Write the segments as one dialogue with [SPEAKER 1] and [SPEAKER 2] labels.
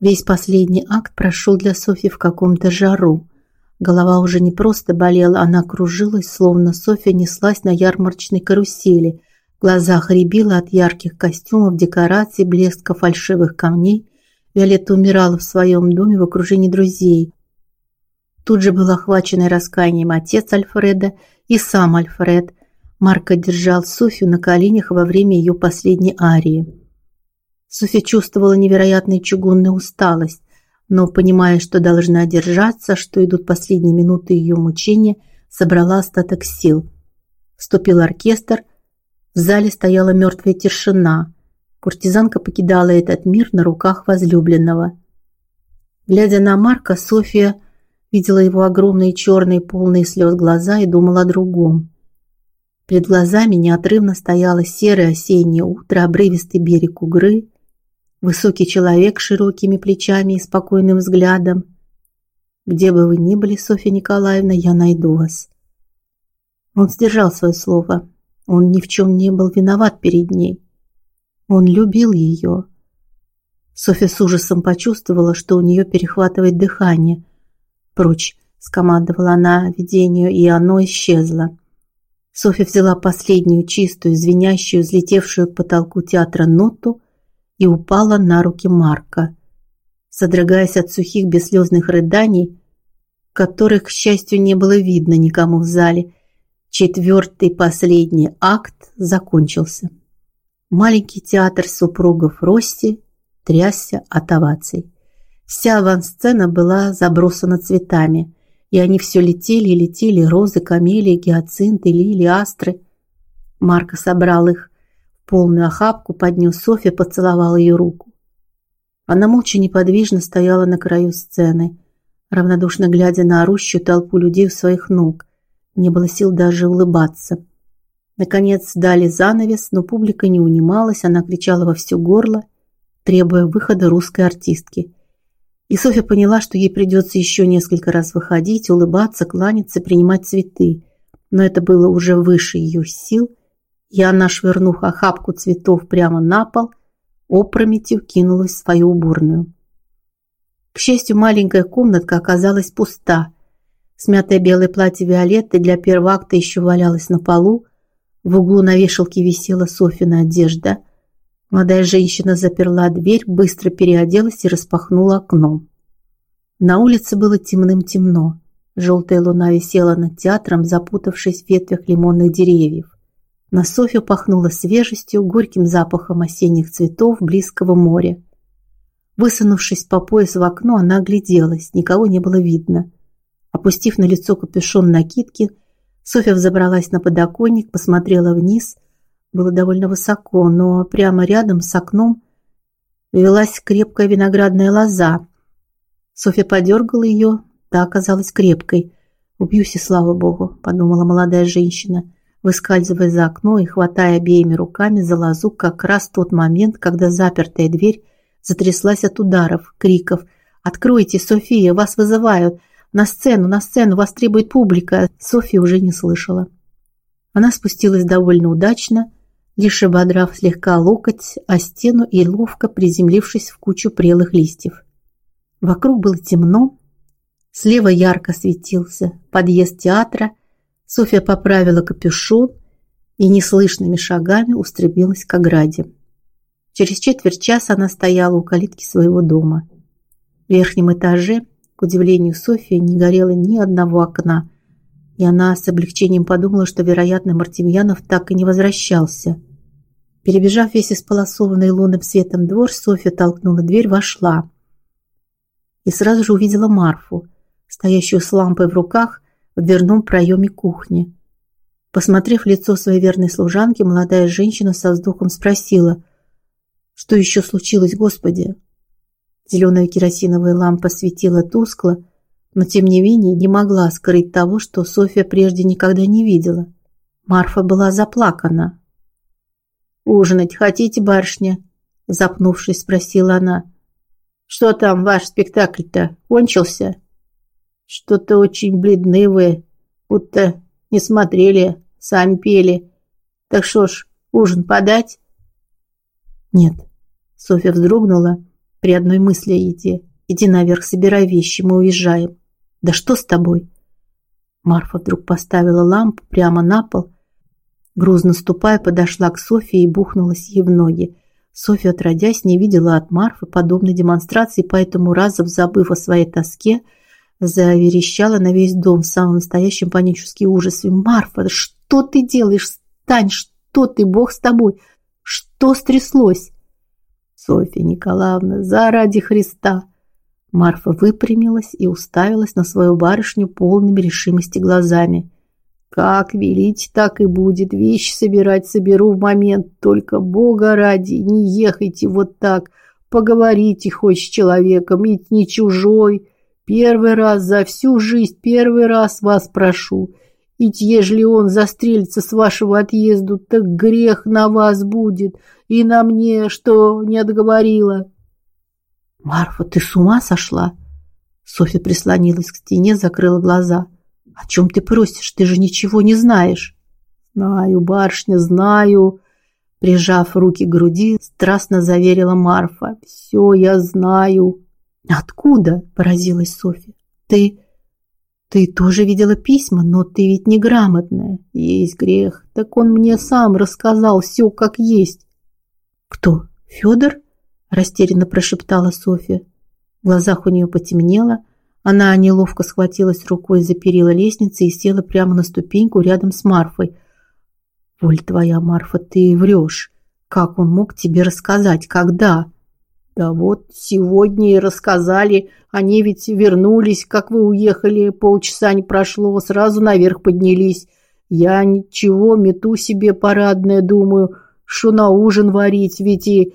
[SPEAKER 1] Весь последний акт прошел для Софьи в каком-то жару. Голова уже не просто болела, она кружилась, словно Софья неслась на ярмарочной карусели. В глазах рябило от ярких костюмов, декораций, блеска фальшивых камней. Виолетта умирала в своем доме в окружении друзей. Тут же был охвачен раскаянием отец Альфреда и сам Альфред. Марко держал Софью на коленях во время ее последней арии. Софья чувствовала невероятную чугунную усталость но, понимая, что должна держаться, что идут последние минуты ее мучения, собрала остаток сил. Вступил оркестр. В зале стояла мертвая тишина. Куртизанка покидала этот мир на руках возлюбленного. Глядя на Марка, Софья видела его огромные черные, полные слез глаза и думала о другом. Перед глазами неотрывно стояло серое осеннее утро, обрывистый берег Угры, Высокий человек с широкими плечами и спокойным взглядом. Где бы вы ни были, Софья Николаевна, я найду вас. Он сдержал свое слово. Он ни в чем не был виноват перед ней. Он любил ее. Софья с ужасом почувствовала, что у нее перехватывает дыхание. "Прочь", скомандовала она видению, и оно исчезло. Софья взяла последнюю чистую, звенящую, взлетевшую к потолку театра ноту и упала на руки Марка. Содрогаясь от сухих бесслезных рыданий, которых, к счастью, не было видно никому в зале, четвертый последний акт закончился. Маленький театр супругов Рости трясся от оваций. Вся авансцена была забросана цветами, и они все летели и летели: розы, камелии, гиацинты, лилии, астры. Марко собрал их полную охапку поднес Софья, поцеловал ее руку. Она молча неподвижно стояла на краю сцены, равнодушно глядя на орущую толпу людей у своих ног. Не было сил даже улыбаться. Наконец дали занавес, но публика не унималась, она кричала во все горло, требуя выхода русской артистки. И Софья поняла, что ей придется еще несколько раз выходить, улыбаться, кланяться, принимать цветы. Но это было уже выше ее сил, и она, швырнув охапку цветов прямо на пол, опрометью кинулась в свою уборную. К счастью, маленькая комнатка оказалась пуста. Смятое белое платье Виолетты для первого акта еще валялось на полу. В углу на вешалке висела Софьина одежда. Молодая женщина заперла дверь, быстро переоделась и распахнула окно. На улице было темным-темно. Желтая луна висела над театром, запутавшись в ветвях лимонных деревьев. На Софью пахнуло свежестью, горьким запахом осенних цветов близкого моря. Высунувшись по пояс в окно, она огляделась, никого не было видно. Опустив на лицо капюшон накидки, Софья взобралась на подоконник, посмотрела вниз. Было довольно высоко, но прямо рядом с окном велась крепкая виноградная лоза. Софья подергала ее, та оказалась крепкой. «Убьюсь, и слава богу», – подумала молодая женщина – выскальзывая за окно и хватая обеими руками за лозу как раз в тот момент, когда запертая дверь затряслась от ударов, криков. «Откройте, София, вас вызывают! На сцену, на сцену, вас требует публика!» София уже не слышала. Она спустилась довольно удачно, лишь ободрав слегка локоть о стену и ловко приземлившись в кучу прелых листьев. Вокруг было темно, слева ярко светился подъезд театра, Софья поправила капюшон и неслышными шагами устремилась к ограде. Через четверть часа она стояла у калитки своего дома. В верхнем этаже, к удивлению Софьи, не горело ни одного окна, и она с облегчением подумала, что, вероятно, Мартемьянов так и не возвращался. Перебежав весь исполосованный лунным светом двор, Софья толкнула дверь, вошла и сразу же увидела Марфу, стоящую с лампой в руках в дверном проеме кухни. Посмотрев лицо своей верной служанки, молодая женщина со вздохом спросила: "Что еще случилось, Господи?" Зеленая керосиновая лампа светила тускло, но тем не менее не могла скрыть того, что Софья прежде никогда не видела. Марфа была заплакана. «Ужинать хотите, барышня?» Запнувшись, спросила она. «Что там, ваш спектакль-то? Кончился?» Что-то очень бледны вы, будто не смотрели, сами пели. Так что ж, ужин подать? Нет. Софья вздрогнула при одной мысли о еде. Иди наверх, собирай вещи, мы уезжаем. Да что с тобой? Марфа вдруг поставила лампу прямо на пол, грузно ступая, подошла к Софье и бухнулась ей в ноги. Софья, отродясь, не видела от Марфы подобной демонстрации, поэтому, разом забыв о своей тоске, заверещала на весь дом в самом настоящем панический ужас. «Марфа, что ты делаешь? Стань! Что ты? Бог с тобой! Что стряслось?» «Софья Николаевна, заради Христа!» Марфа выпрямилась и уставилась на свою барышню полными решимости глазами. «Как велить, так и будет. Вещи собирать соберу в момент. Только Бога ради, не ехайте вот так. Поговорите хоть с человеком, ведь не чужой. Первый раз за всю жизнь, первый раз вас прошу. Ведь ежели он застрелится с вашего отъезду, так грех на вас будет и на мне, что не отговорила». «Марфа, ты с ума сошла?» Софья прислонилась к стене, закрыла глаза. «О чем ты просишь? Ты же ничего не знаешь». «Знаю, барышня, знаю», прижав руки к груди, страстно заверила Марфа. «Все я знаю». «Откуда?» – поразилась Софья. «Ты... ты тоже видела письма, но ты ведь неграмотная. Есть грех. Так он мне сам рассказал все как есть». «Кто? Федор?» растерянно прошептала Софья. В глазах у нее потемнело. Она неловко схватилась рукой за перила лестницы и села прямо на ступеньку рядом с Марфой. «Воль твоя, Марфа, ты врешь. Как он мог тебе рассказать? Когда?» «Да вот сегодня и рассказали. Они ведь вернулись, как вы уехали. Полчаса не прошло, сразу наверх поднялись. Я ничего, мету себе парадное, думаю, что на ужин варить, ведь и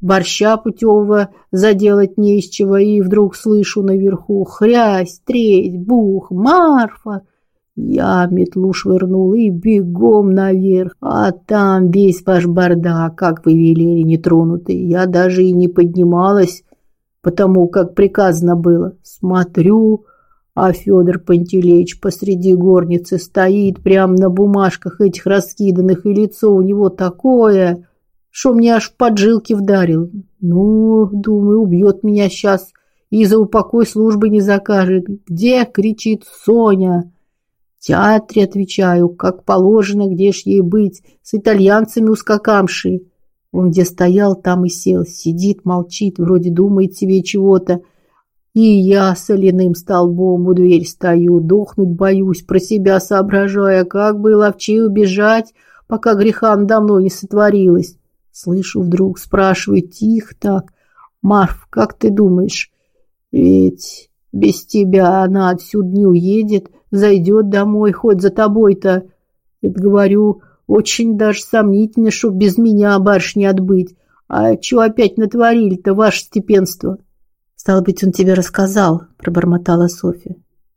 [SPEAKER 1] борща путевого заделать не из чего, и вдруг слышу наверху хрясь, треть, бух, Марфа. Я метлу швырнул и бегом наверх, а там весь ваш бардак, как вы велели, нетронутый. Я даже и не поднималась, потому как приказано было. Смотрю, а Федор Пантелеич посреди горницы стоит прямо на бумажках этих раскиданных, и лицо у него такое что мне аж поджилки вдарил. Ну, думаю, убьет меня сейчас и за упокой службы не закажет. Где, кричит Соня. Театре, отвечаю, как положено, где ж ей быть, с итальянцами ускакамши. Он где стоял, там и сел, сидит, молчит, вроде думает себе чего-то. И я соляным столбом у дверь стою, дохнуть боюсь, про себя соображая, как бы ловчей убежать, пока греха давно не сотворилось. Слышу вдруг, спрашивает тихо так. Марф, как ты думаешь, ведь без тебя она отсюда не уедет, зайдет домой, хоть за тобой-то. Это говорю, очень даже сомнительно, что без меня барышни отбыть. А что опять натворили-то, ваше степенство? Стало быть, он тебе рассказал, пробормотала Софья.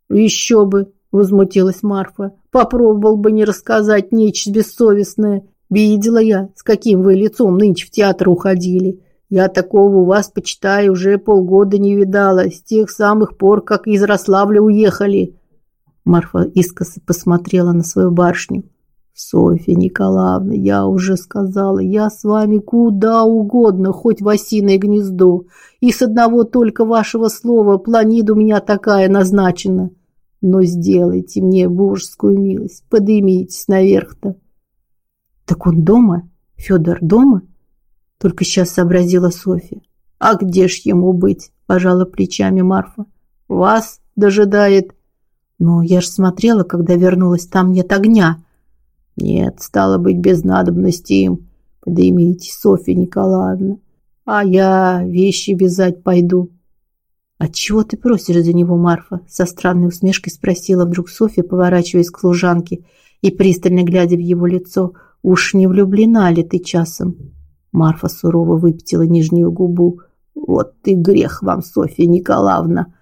[SPEAKER 1] Еще бы, возмутилась Марфа. Попробовал бы не рассказать нечисть бессовестная. Видела я, с каким вы лицом нынче в театр уходили. Я такого у вас, почитай, уже полгода не видала, с тех самых пор, как из Рославля уехали. Марфа искоса посмотрела на свою барышню. Софья Николаевна, я уже сказала, я с вами куда угодно, хоть в осиное гнездо. И с одного только вашего слова планида у меня такая назначена. Но сделайте мне божескую милость, поднимитесь наверх-то. Так он дома? Федор дома? Только сейчас сообразила Софья. А где ж ему быть? Пожала плечами Марфа. Вас дожидает. Но я ж смотрела, когда вернулась, там нет огня. Нет, стало быть, без надобности им. Поднимите, Софья Николаевна. А я вещи вязать пойду. «А чего ты просишь за него, Марфа?» Со странной усмешкой спросила вдруг Софья, поворачиваясь к служанке и пристально глядя в его лицо – Уж не влюблена ли ты часом? Марфа сурово выпятила нижнюю губу. Вот ты грех вам, Софья Николаевна.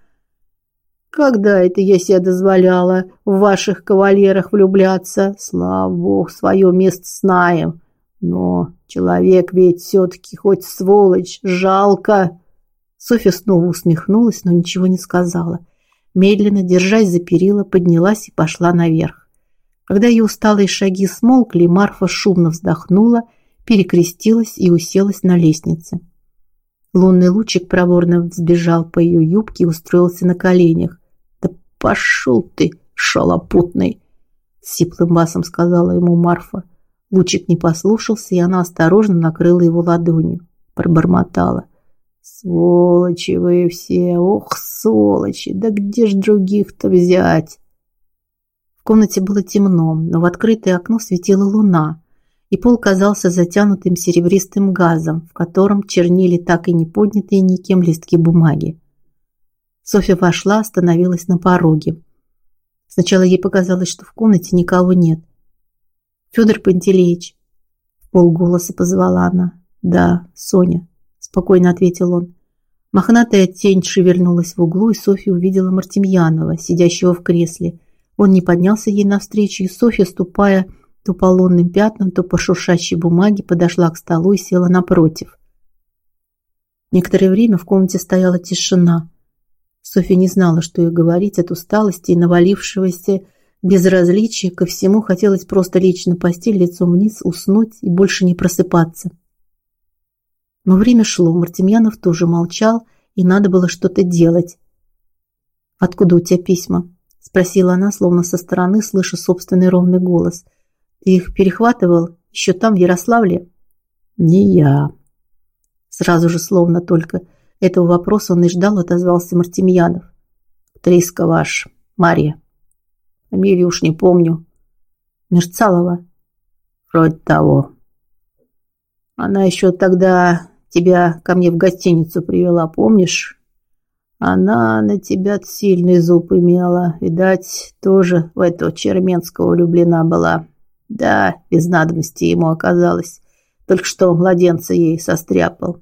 [SPEAKER 1] Когда это я себе дозволяла в ваших кавалерах влюбляться? Слава богу, свое место знаем. Но человек ведь все-таки хоть сволочь, жалко. Софья снова усмехнулась, но ничего не сказала. Медленно, держась за перила, поднялась и пошла наверх. Когда ее усталые шаги смолкли, Марфа шумно вздохнула, перекрестилась и уселась на лестнице. Лунный лучик проворно взбежал по ее юбке и устроился на коленях. «Да пошел ты, шалопутный!» Сиплым басом сказала ему Марфа. Лучик не послушался, и она осторожно накрыла его ладонью. Пробормотала. «Сволочи вы все! Ох, сволочи! Да где ж других-то взять?» В комнате было темно, но в открытое окно светила луна, и пол казался затянутым серебристым газом, в котором чернили так и не поднятые никем листки бумаги. Софья вошла, остановилась на пороге. Сначала ей показалось, что в комнате никого нет. «Федор Пантелеич!» Полголоса позвала она. «Да, Соня», – спокойно ответил он. Мохнатая тень шевельнулась в углу, и Софья увидела Мартемьянова, сидящего в кресле. Он не поднялся ей навстречу, и Софья, ступая то по лунным пятнам, то по шуршащей бумаге, подошла к столу и села напротив. Некоторое время в комнате стояла тишина. Софья не знала, что ей говорить от усталости и навалившегося безразличия ко всему. Хотелось просто лечь на постель лицом вниз, уснуть и больше не просыпаться. Но время шло, Мартемьянов тоже молчал, и надо было что-то делать. «Откуда у тебя письма?» – спросила она, словно со стороны, слыша собственный ровный голос. «Ты их перехватывал еще там, в Ярославле?» «Не я». Сразу же, словно только этого вопроса он и ждал, отозвался Мартемьянов. «Актриска ваш, Марья. Фамилию уж не помню. Мерцалова. Вроде того. Она еще тогда тебя ко мне в гостиницу привела, помнишь? Она на тебя сильный зуб имела. Видать, тоже в этого Черменского влюблена была. Да, без надобности ему оказалось. Только что младенца ей состряпал.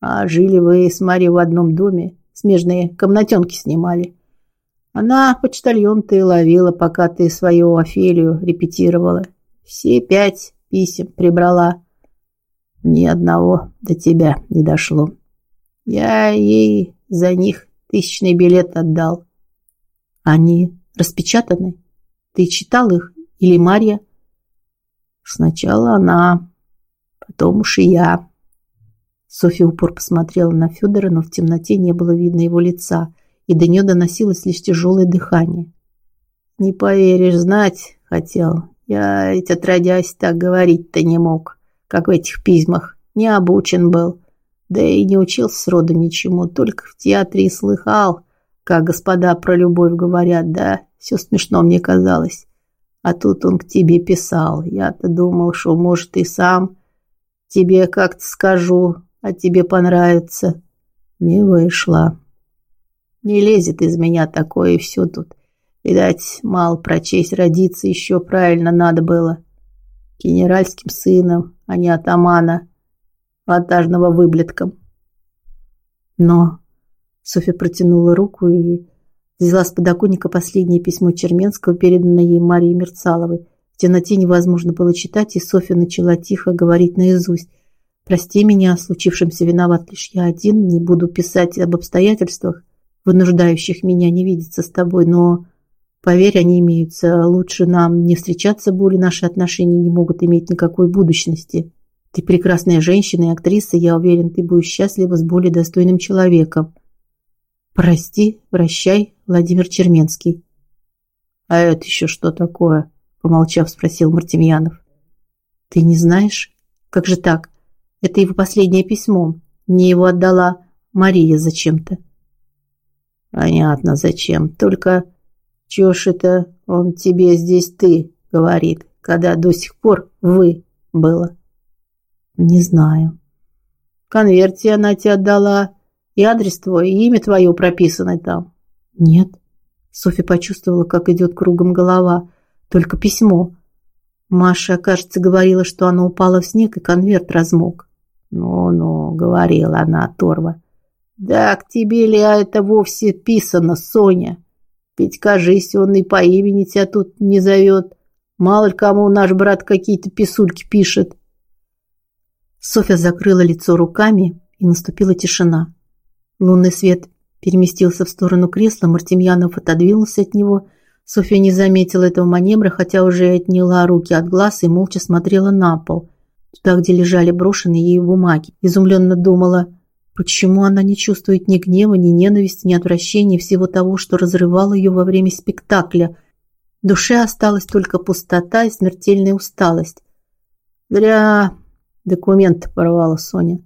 [SPEAKER 1] А жили вы с Марьей в одном доме, смежные комнатенки снимали. Она почтальон ты ловила, пока ты свою Офелию репетировала. Все пять писем прибрала. Ни одного до тебя не дошло. Я ей за них тысячный билет отдал. Они распечатаны? Ты читал их? Или Марья? Сначала она, потом уж и я. Софья упор посмотрела на Федора, но в темноте не было видно его лица, и до нее доносилось лишь тяжелое дыхание. «Не поверишь, знать хотел. Я ведь отродясь так говорить-то не мог, как в этих письмах. Не обучен был. Да и не учился сроду ничему, только в театре и слыхал, как господа про любовь говорят, да все смешно мне казалось. А тут он к тебе писал. Я-то думал, что, может, и сам тебе как-то скажу, а тебе понравится. Не вышло. Не лезет из меня такое и все тут. Видать, мало прочесть, родиться еще правильно надо было. Генеральским сыном, а не атамана, ватажного выблетком. Но Софья протянула руку и взяла с подоконника последнее письмо Черменского, переданное ей Марии Мерцаловой. В темноте невозможно было читать, и Софья начала тихо говорить наизусть. Прости меня, о виноват лишь я один, не буду писать об обстоятельствах, вынуждающих меня не видеться с тобой, но, поверь, они имеются. Лучше нам не встречаться более, наши отношения не могут иметь никакой будущности. Ты прекрасная женщина и актриса, я уверен, ты будешь счастлива с более достойным человеком. Прости, прощай, Владимир Черменский. А это еще что такое? Помолчав, спросил Мартемьянов. Ты не знаешь? Как же так? Это его последнее письмо. Мне его отдала Мария зачем-то. Понятно, зачем. Только чё ж это он тебе здесь ты говорит, когда до сих пор вы было? Не знаю. В конверте она тебе отдала, и адрес твой, и имя твое прописано там. Нет. Софья почувствовала, как идет кругом голова. Только письмо. Маша, кажется, говорила, что оно упало в снег, и конверт размок. «Ну-ну», — говорила она оторва. «Да к тебе ли это вовсе писано, Соня? Ведь, кажись, он и по имени тебя тут не зовет. Мало ли кому наш брат какие-то писульки пишет». Софья закрыла лицо руками, и наступила тишина. Лунный свет переместился в сторону кресла, Мартемьянов отодвинулся от него. Софья не заметила этого маневра, хотя уже отняла руки от глаз и молча смотрела на пол – туда, где лежали брошенные ей бумаги. Изумленно думала, Почему она не чувствует ни гнева, ни ненависти, ни отвращения, всего того, что разрывало ее во время спектакля? В душе осталась только пустота и смертельная усталость. «Зря документы порвала Соня», —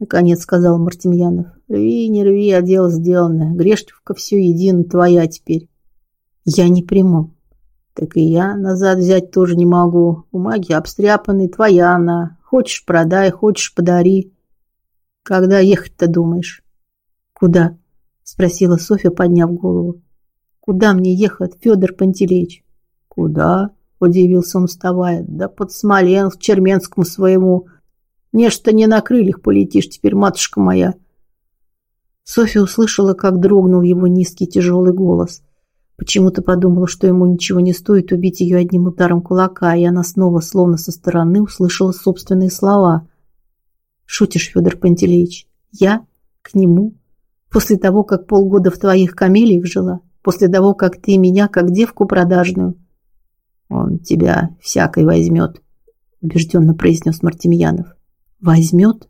[SPEAKER 1] наконец сказал Мартемьянов. «Рви, не рви, а дело сделанное. Грешневка все едино твоя теперь». «Я не приму». «Так и я назад взять тоже не могу. Бумаги обстряпаны, твоя она. Хочешь – продай, хочешь – подари». Когда ехать-то думаешь? Куда? Спросила Софья, подняв голову. Куда мне ехать, Федор Пантелеич? Куда? Удивился он, вставая. Да под Смоленск, Черменскому своему. Нечто не на крыльях полетишь теперь, матушка моя. Софья услышала, как дрогнул его низкий тяжелый голос. Почему-то подумала, что ему ничего не стоит убить ее одним ударом кулака, и она снова, словно со стороны, услышала собственные слова. Шутишь, Федор Пантелеич? Я? К нему? После того, как полгода в твоих камелиях жила? После того, как ты меня, как девку продажную? Он тебя всякой возьмет, убежденно произнес Мартемьянов. Возьмет?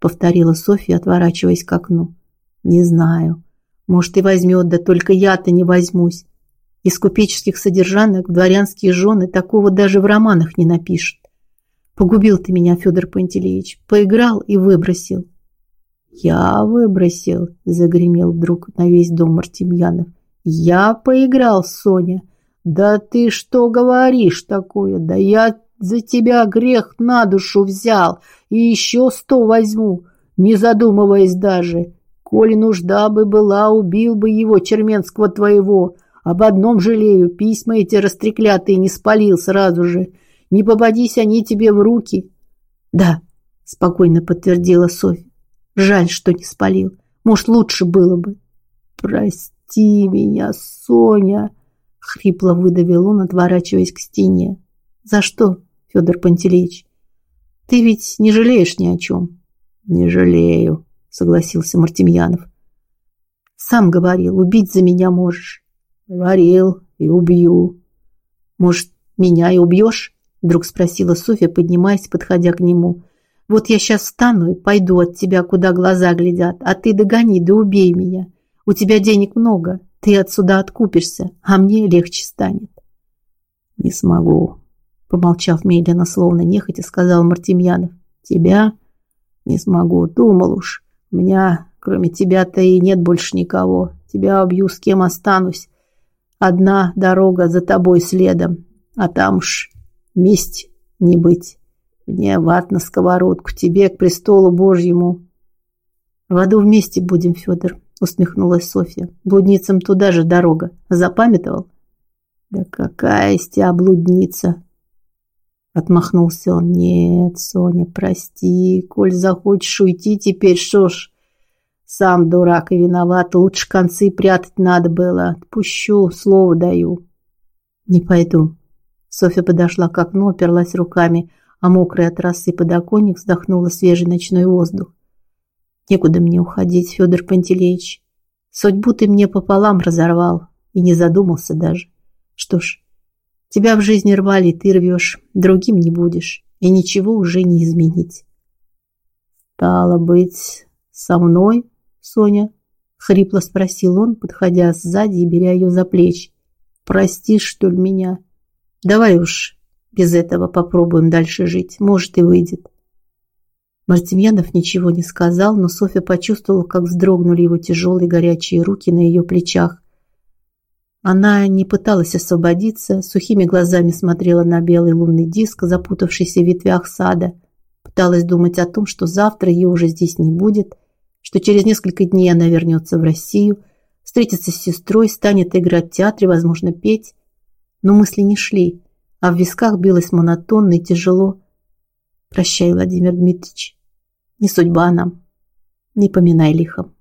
[SPEAKER 1] Повторила Софья, отворачиваясь к окну. Не знаю. Может, и возьмет, да только я-то не возьмусь. Из купеческих содержанок в дворянские жены такого даже в романах не напишут. Погубил ты меня, Федор Пантелеич. Поиграл и выбросил. Я выбросил, загремел вдруг на весь дом Мартемьянов. Я поиграл, Соня. Да ты что говоришь такое? Да я за тебя грех на душу взял и еще сто возьму, не задумываясь даже. Коли нужда бы была, убил бы его, Черменского твоего. Об одном жалею, письма эти растреклятые не спалил сразу же. Не попадись они тебе в руки. Да, спокойно подтвердила Софья. Жаль, что не спалил. Может, лучше было бы. Прости меня, Соня, хрипло выдавил он, отворачиваясь к стене. За что, Федор Пантелеич? Ты ведь не жалеешь ни о чем. Не жалею, согласился Мартемьянов. Сам говорил, убить за меня можешь. Говорил и убью. Может, меня и убьешь? Вдруг спросила Софья, поднимаясь, подходя к нему. Вот я сейчас встану и пойду от тебя, куда глаза глядят, а ты догони да убей меня. У тебя денег много, ты отсюда откупишься, а мне легче станет. Не смогу, помолчав медленно, словно нехотя, сказал Мартемьянов. Тебя не смогу, думал уж. У меня, кроме тебя-то и нет больше никого. Тебя убью, с кем останусь. Одна дорога за тобой следом, а там уж Месть не быть. Мне в ад на сковородку, тебе к престолу Божьему. В аду вместе будем, Федор, усмехнулась Софья. Блудницам туда же дорога. Запамятовал? Да какая из тебя блудница? Отмахнулся он. Нет, Соня, прости, коль захочешь уйти теперь, что ж, сам дурак и виноват, лучше концы прятать надо было. Отпущу, слово даю. Не пойду, Софья подошла к окну, оперлась руками, а мокрый от росы подоконник вздохнула свежий ночной воздух. Некуда мне уходить, Федор Пантелеич. Судьбу ты мне пополам разорвал и не задумался даже. Что ж, тебя в жизни рвали, ты рвешь, другим не будешь, и ничего уже не изменить. Стало быть, со мной, Соня? Хрипло спросил он, подходя сзади и беря ее за плечи. Простишь, что ли, меня? Давай уж без этого попробуем дальше жить. Может, и выйдет. Мартемьянов ничего не сказал, но Софья почувствовала, как вздрогнули его тяжелые горячие руки на ее плечах. Она не пыталась освободиться, сухими глазами смотрела на белый лунный диск, запутавшийся в ветвях сада. Пыталась думать о том, что завтра ее уже здесь не будет, что через несколько дней она вернется в Россию, встретится с сестрой, станет играть в театре, возможно, петь но мысли не шли, а в висках билось монотонно и тяжело. Прощай, Владимир Дмитриевич. Не судьба нам. Не поминай лихом.